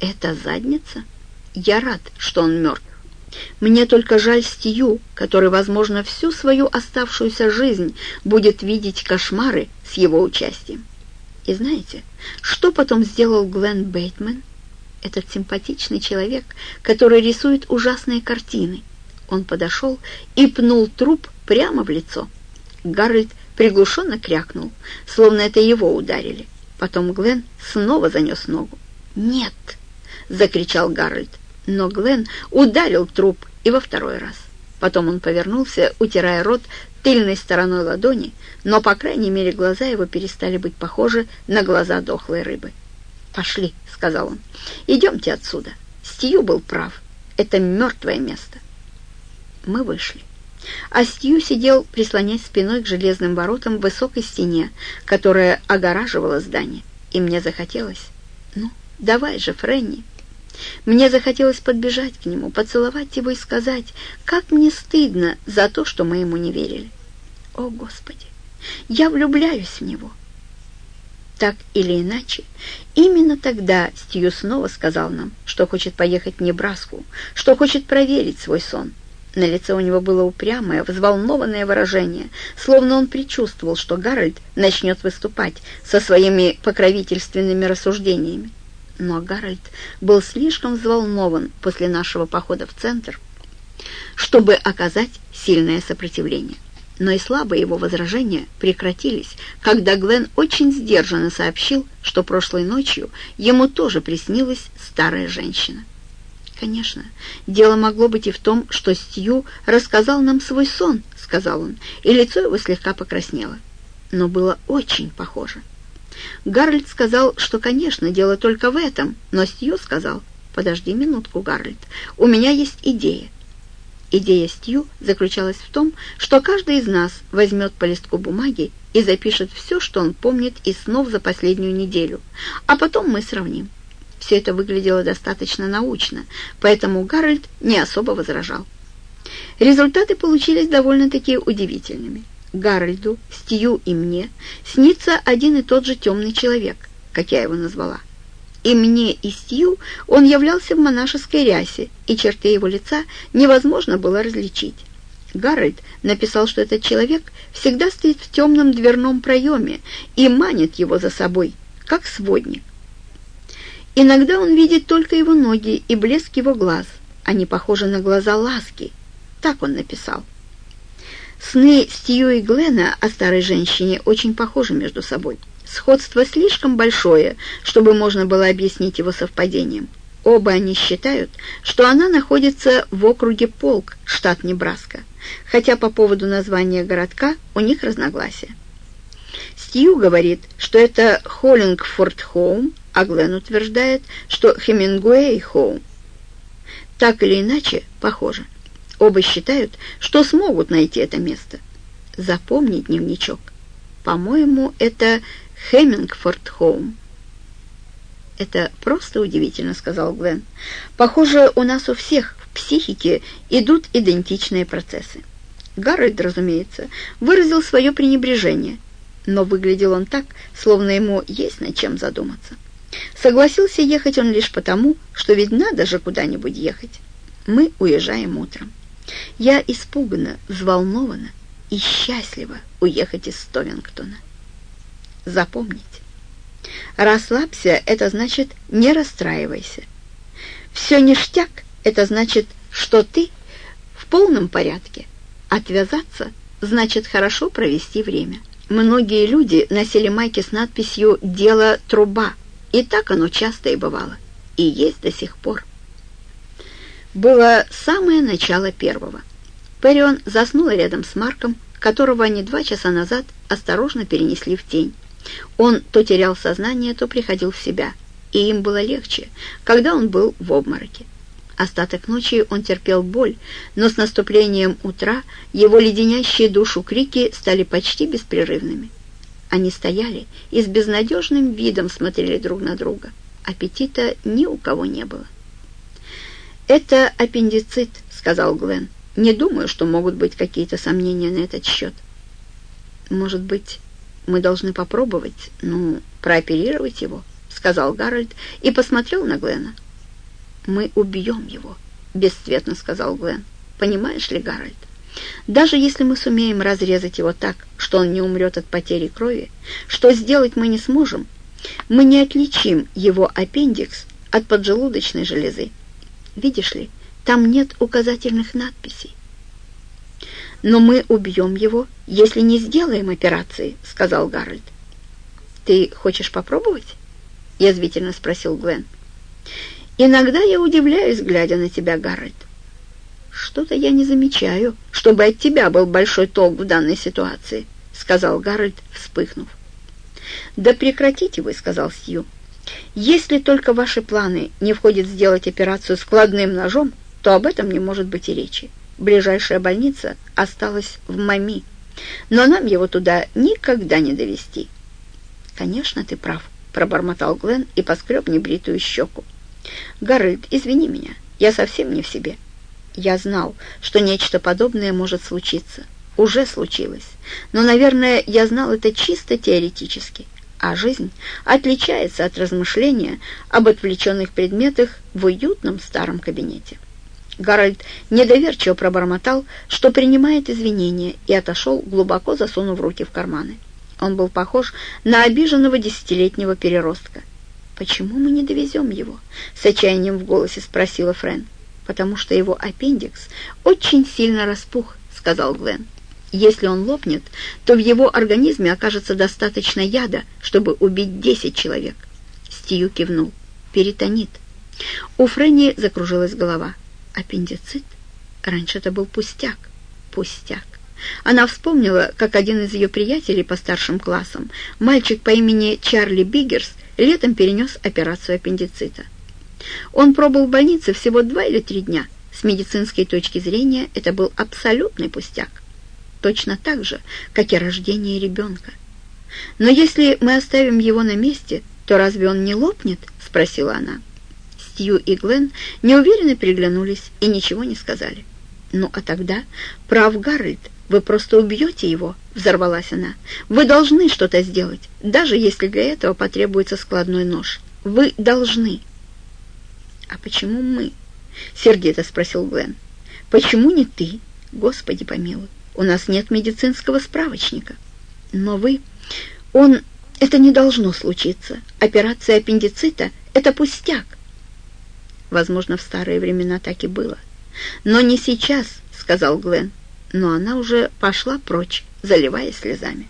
«Это задница? Я рад, что он мертв. Мне только жаль Стью, который, возможно, всю свою оставшуюся жизнь будет видеть кошмары с его участием. И знаете, что потом сделал Глен Бейтман? Этот симпатичный человек, который рисует ужасные картины. Он подошел и пнул труп прямо в лицо. Гарольд приглушенно крякнул, словно это его ударили. Потом Глен снова занес ногу. «Нет!» — закричал Гарольд но Глен ударил труп и во второй раз. Потом он повернулся, утирая рот тыльной стороной ладони, но, по крайней мере, глаза его перестали быть похожи на глаза дохлой рыбы. «Пошли», — сказал он, — «идемте отсюда. Стью был прав. Это мертвое место». Мы вышли. А Стью сидел, прислонясь спиной к железным воротам в высокой стене, которая огораживала здание. И мне захотелось, «Ну, давай же, Фрэнни». Мне захотелось подбежать к нему, поцеловать его и сказать, как мне стыдно за то, что мы ему не верили. О, Господи, я влюбляюсь в него. Так или иначе, именно тогда Стью снова сказал нам, что хочет поехать в Небраску, что хочет проверить свой сон. На лице у него было упрямое, взволнованное выражение, словно он предчувствовал, что Гарольд начнет выступать со своими покровительственными рассуждениями но Гарольд был слишком взволнован после нашего похода в центр, чтобы оказать сильное сопротивление. Но и слабые его возражения прекратились, когда Глен очень сдержанно сообщил, что прошлой ночью ему тоже приснилась старая женщина. «Конечно, дело могло быть и в том, что Стью рассказал нам свой сон», — сказал он, и лицо его слегка покраснело. Но было очень похоже. Гарольд сказал, что, конечно, дело только в этом, но Стью сказал, «Подожди минутку, Гарольд, у меня есть идея». Идея Стью заключалась в том, что каждый из нас возьмет по листку бумаги и запишет все, что он помнит из снов за последнюю неделю, а потом мы сравним. Все это выглядело достаточно научно, поэтому Гарольд не особо возражал. Результаты получились довольно-таки удивительными. Гарольду, Стью и мне снится один и тот же темный человек, как я его назвала. И мне, и Стью он являлся в монашеской рясе, и черты его лица невозможно было различить. Гарольд написал, что этот человек всегда стоит в темном дверном проеме и манит его за собой, как сводник. Иногда он видит только его ноги и блеск его глаз. Они похожи на глаза ласки. Так он написал. Сны Стью и Глена о старой женщине очень похожи между собой. Сходство слишком большое, чтобы можно было объяснить его совпадением. Оба они считают, что она находится в округе Полк, штат Небраска, хотя по поводу названия городка у них разногласия. Стью говорит, что это Холлингфорд-Хоум, а Глен утверждает, что Хемингуэй-Хоум. Так или иначе, похоже. Оба считают, что смогут найти это место. Запомни дневничок. По-моему, это Хеммингфорд Хоум. «Это просто удивительно», — сказал Гвен. «Похоже, у нас у всех в психике идут идентичные процессы». Гарольд, разумеется, выразил свое пренебрежение, но выглядел он так, словно ему есть над чем задуматься. Согласился ехать он лишь потому, что ведь надо же куда-нибудь ехать. Мы уезжаем утром. Я испугана, взволнована и счастлива уехать из Стовингтона. Запомните, расслабься — это значит не расстраивайся. Все ништяк — это значит, что ты в полном порядке. Отвязаться — значит хорошо провести время. Многие люди носили майки с надписью «Дело труба», и так оно часто и бывало, и есть до сих пор было самое начало первого. Перион заснула рядом с Марком, которого они два часа назад осторожно перенесли в тень. Он то терял сознание, то приходил в себя, и им было легче, когда он был в обмороке. Остаток ночи он терпел боль, но с наступлением утра его леденящие душу крики стали почти беспрерывными. Они стояли и с безнадежным видом смотрели друг на друга. Аппетита ни у кого не было. «Это аппендицит», — сказал Глен. «Не думаю, что могут быть какие-то сомнения на этот счет». «Может быть, мы должны попробовать, ну, прооперировать его», — сказал Гарольд и посмотрел на Глена. «Мы убьем его», — бесцветно сказал Глен. «Понимаешь ли, Гарольд, даже если мы сумеем разрезать его так, что он не умрет от потери крови, что сделать мы не сможем, мы не отличим его аппендикс от поджелудочной железы. Видишь ли, там нет указательных надписей. «Но мы убьем его, если не сделаем операции», — сказал Гарольд. «Ты хочешь попробовать?» — язвительно спросил Глен. «Иногда я удивляюсь, глядя на тебя, Гарольд. Что-то я не замечаю, чтобы от тебя был большой толк в данной ситуации», — сказал Гарольд, вспыхнув. «Да прекратите вы», — сказал Стью. «Если только в ваши планы не входят сделать операцию складным ножом, то об этом не может быть и речи. Ближайшая больница осталась в Мами, но нам его туда никогда не довести». «Конечно, ты прав», — пробормотал Глен и поскреб небритую щеку. «Гарольд, извини меня, я совсем не в себе». Я знал, что нечто подобное может случиться. Уже случилось. Но, наверное, я знал это чисто теоретически. А жизнь отличается от размышления об отвлеченных предметах в уютном старом кабинете. Гарольд недоверчиво пробормотал, что принимает извинения, и отошел, глубоко засунув руки в карманы. Он был похож на обиженного десятилетнего переростка. «Почему мы не довезем его?» — с отчаянием в голосе спросила Френ. «Потому что его аппендикс очень сильно распух», — сказал Гвен. «Если он лопнет, то в его организме окажется достаточно яда, чтобы убить десять человек». Стию кивнул. «Перитонит». У Фрэнни закружилась голова. «Аппендицит? Раньше это был пустяк». «Пустяк». Она вспомнила, как один из ее приятелей по старшим классам, мальчик по имени Чарли Биггерс, летом перенес операцию аппендицита. Он пробыл в больнице всего два или три дня. С медицинской точки зрения это был абсолютный пустяк. Точно так же, как и рождение ребенка. «Но если мы оставим его на месте, то разве он не лопнет?» — спросила она. Стью и Глен неуверенно переглянулись и ничего не сказали. «Ну, а тогда, прав Гарольд, вы просто убьете его», — взорвалась она. «Вы должны что-то сделать, даже если для этого потребуется складной нож. Вы должны». «А почему мы?» — сердито спросил Глен. «Почему не ты? Господи помилуй, у нас нет медицинского справочника. Но вы... Он... Это не должно случиться. Операция аппендицита — это пустяк». Возможно, в старые времена так и было. «Но не сейчас», — сказал Глен. Но она уже пошла прочь, заливая слезами.